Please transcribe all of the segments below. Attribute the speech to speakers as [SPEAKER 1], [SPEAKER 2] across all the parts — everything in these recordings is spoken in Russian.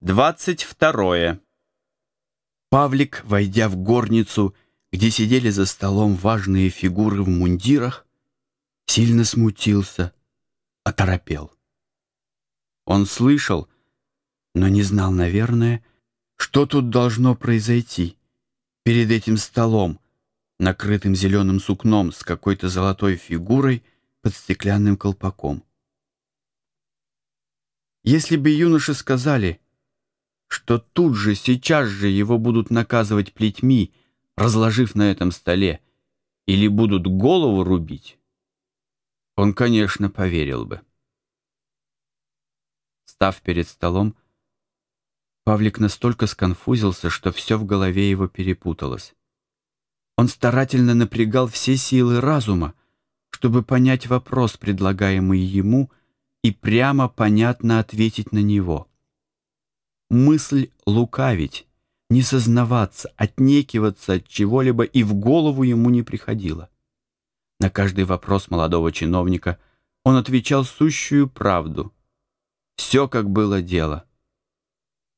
[SPEAKER 1] Двадцать второе. Павлик, войдя в горницу, где сидели за столом важные фигуры в мундирах, сильно смутился, оторопел. Он слышал, но не знал, наверное, что тут должно произойти перед этим столом, накрытым зеленым сукном с какой-то золотой фигурой под стеклянным колпаком. Если бы юноши сказали — что тут же, сейчас же его будут наказывать плетьми, разложив на этом столе, или будут голову рубить, он, конечно, поверил бы. Став перед столом, Павлик настолько сконфузился, что все в голове его перепуталось. Он старательно напрягал все силы разума, чтобы понять вопрос, предлагаемый ему, и прямо понятно ответить на него — мысль лукавить, не сознаваться, отнекиваться от чего-либо и в голову ему не приходило. На каждый вопрос молодого чиновника он отвечал сущую правду. Все, как было дело.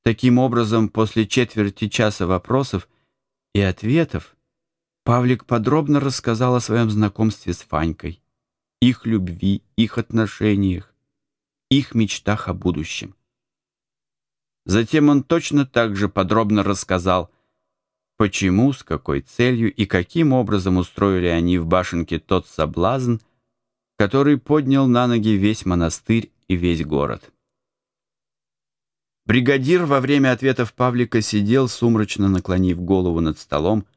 [SPEAKER 1] Таким образом, после четверти часа вопросов и ответов Павлик подробно рассказал о своем знакомстве с Фанькой, их любви, их отношениях, их мечтах о будущем. Затем он точно так же подробно рассказал, почему, с какой целью и каким образом устроили они в башенке тот соблазн, который поднял на ноги весь монастырь и весь город. Бригадир во время ответов Павлика сидел, сумрачно наклонив голову над столом,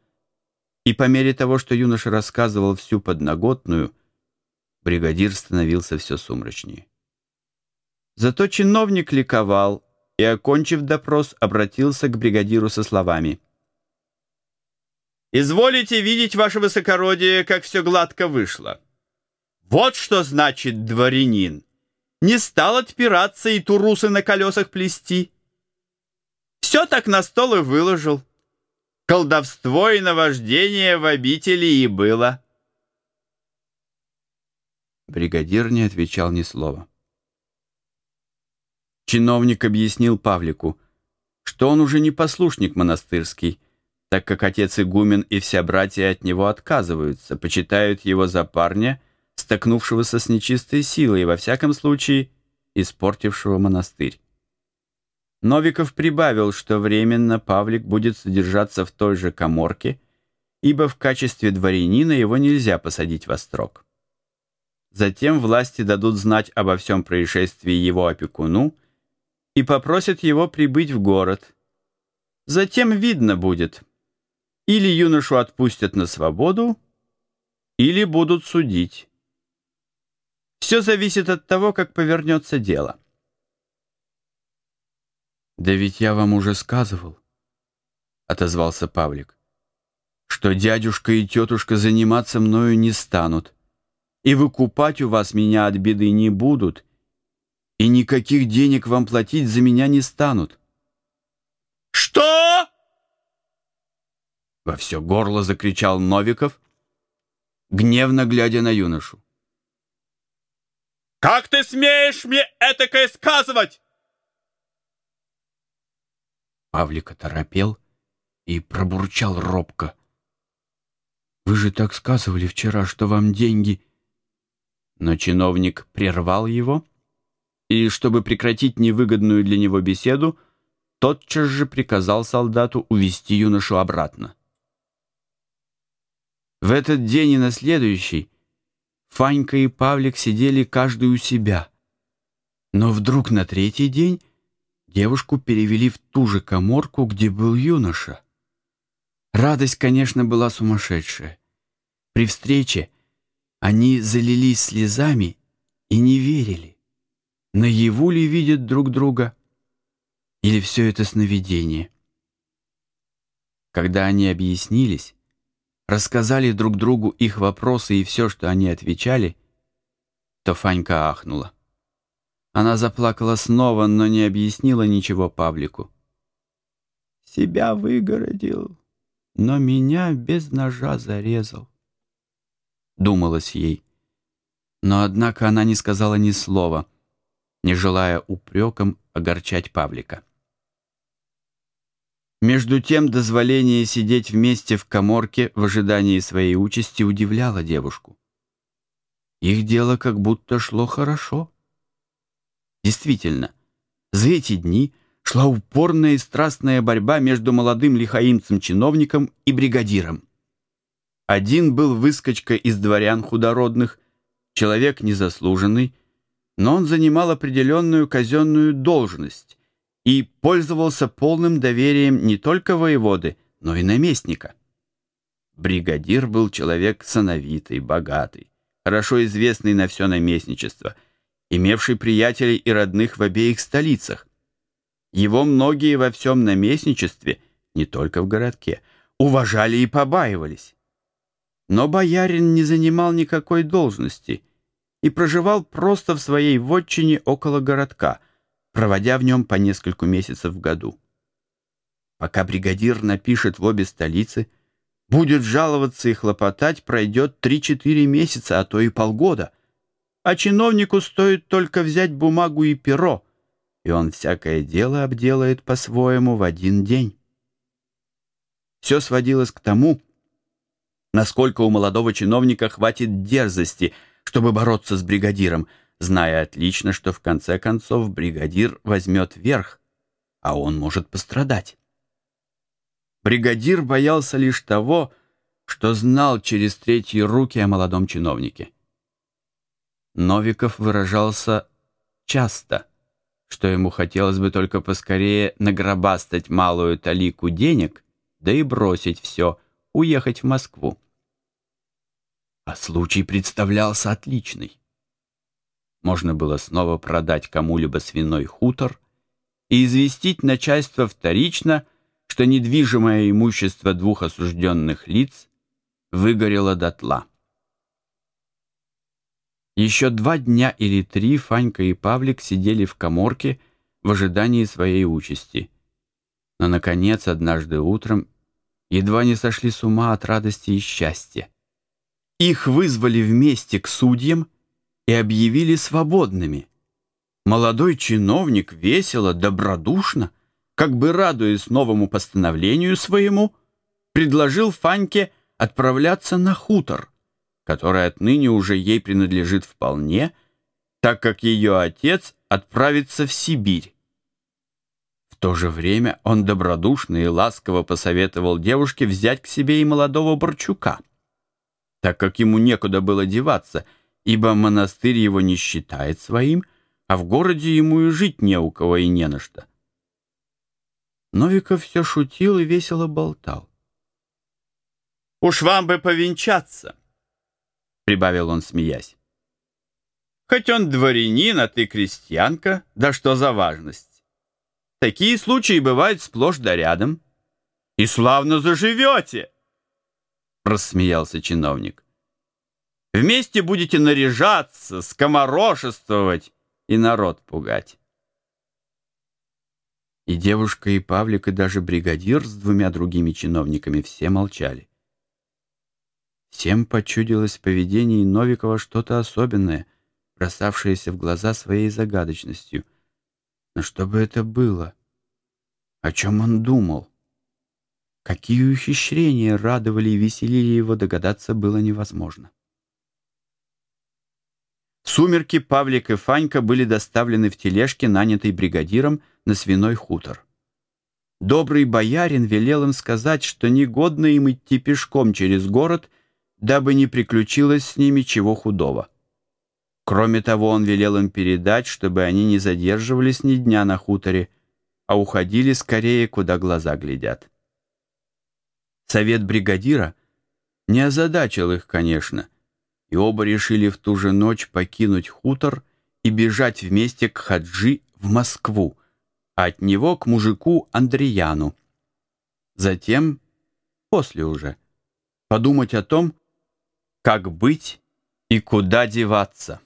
[SPEAKER 1] и по мере того, что юноша рассказывал всю подноготную, бригадир становился все сумрачнее. Зато чиновник ликовал, и, окончив допрос, обратился к бригадиру со словами. «Изволите видеть, ваше высокородие, как все гладко вышло. Вот что значит дворянин. Не стал отпираться и турусы на колесах плести. Все так на стол и выложил. Колдовство и наваждение в обители и было». Бригадир не отвечал ни слова. Чиновник объяснил Павлику, что он уже не послушник монастырский, так как отец игумен и вся братья от него отказываются, почитают его за парня, столкнувшегося с нечистой силой и, во всяком случае, испортившего монастырь. Новиков прибавил, что временно Павлик будет содержаться в той же коморке, ибо в качестве дворянина его нельзя посадить во строк. Затем власти дадут знать обо всем происшествии его опекуну, и попросят его прибыть в город. Затем видно будет. Или юношу отпустят на свободу, или будут судить. Все зависит от того, как повернется дело. «Да ведь я вам уже сказывал», — отозвался Павлик, «что дядюшка и тетушка заниматься мною не станут, и выкупать у вас меня от беды не будут, и никаких денег вам платить за меня не станут.
[SPEAKER 2] «Что?»
[SPEAKER 1] Во все горло закричал Новиков, гневно глядя на юношу.
[SPEAKER 2] «Как ты смеешь мне этакое сказывать?»
[SPEAKER 1] Павлик оторопел и пробурчал робко. «Вы же так сказывали вчера, что вам деньги...» Но чиновник прервал его и, чтобы прекратить невыгодную для него беседу, тотчас же приказал солдату увести юношу обратно. В этот день и на следующий Фанька и Павлик сидели каждый у себя. Но вдруг на третий день девушку перевели в ту же коморку, где был юноша. Радость, конечно, была сумасшедшая. При встрече они залились слезами и не верили наяву ли видят друг друга, или все это сновидение. Когда они объяснились, рассказали друг другу их вопросы и все, что они отвечали, то Фанька ахнула. Она заплакала снова, но не объяснила ничего Павлику. «Себя выгородил, но меня без ножа зарезал», — думалось ей. Но, однако, она не сказала ни слова — не желая упреком огорчать Павлика. Между тем, дозволение сидеть вместе в коморке в ожидании своей участи удивляло девушку. Их дело как будто шло хорошо. Действительно, за эти дни шла упорная и страстная борьба между молодым лихаимцем-чиновником и бригадиром. Один был выскочка из дворян худородных, человек незаслуженный, но он занимал определенную казенную должность и пользовался полным доверием не только воеводы, но и наместника. Бригадир был человек сановитый, богатый, хорошо известный на все наместничество, имевший приятелей и родных в обеих столицах. Его многие во всем наместничестве, не только в городке, уважали и побаивались. Но боярин не занимал никакой должности и проживал просто в своей вотчине около городка, проводя в нем по несколько месяцев в году. Пока бригадир напишет в обе столицы, будет жаловаться и хлопотать, пройдет 3-4 месяца, а то и полгода. А чиновнику стоит только взять бумагу и перо, и он всякое дело обделает по-своему в один день. Все сводилось к тому, насколько у молодого чиновника хватит дерзости, чтобы бороться с бригадиром, зная отлично, что в конце концов бригадир возьмет верх, а он может пострадать. Бригадир боялся лишь того, что знал через третьи руки о молодом чиновнике. Новиков выражался часто, что ему хотелось бы только поскорее нагробастать малую талику денег, да и бросить все, уехать в Москву. А случай представлялся отличный. Можно было снова продать кому-либо свиной хутор и известить начальство вторично, что недвижимое имущество двух осужденных лиц выгорело дотла. Еще два дня или три Фанька и Павлик сидели в коморке в ожидании своей участи. Но, наконец, однажды утром едва не сошли с ума от радости и счастья. Их вызвали вместе к судьям и объявили свободными. Молодой чиновник весело, добродушно, как бы радуясь новому постановлению своему, предложил Фаньке отправляться на хутор, который отныне уже ей принадлежит вполне, так как ее отец отправится в Сибирь. В то же время он добродушно и ласково посоветовал девушке взять к себе и молодого Борчука — так как ему некуда было деваться, ибо монастырь его не считает своим, а в городе ему и жить не у кого и не на что. Новиков все шутил и весело болтал.
[SPEAKER 2] «Уж вам бы повенчаться!» — прибавил он, смеясь. «Хоть он дворянин, а ты крестьянка, да что за важность? Такие случаи бывают сплошь да рядом. И славно заживете!» — рассмеялся чиновник. «Вместе будете наряжаться, скоморошествовать и народ пугать».
[SPEAKER 1] И девушка, и Павлик, и даже бригадир с двумя другими чиновниками все молчали. Всем почудилось в поведении Новикова что-то особенное, бросавшееся в глаза своей загадочностью. Но что бы это было? О чем он думал? Какие ухищрения радовали и веселили его, догадаться было невозможно. В сумерки Павлик и Фанька были доставлены в тележке, нанятой бригадиром, на свиной хутор. Добрый боярин велел им сказать, что негодно им идти пешком через город, дабы не приключилось с ними чего худого. Кроме того, он велел им передать, чтобы они не задерживались ни дня на хуторе, а уходили скорее, куда глаза глядят. Совет бригадира не озадачил их, конечно, и оба решили в ту же ночь покинуть хутор и бежать вместе к Хаджи в Москву, а от него к мужику Андреяну. Затем, после уже, подумать о том, как быть и куда деваться.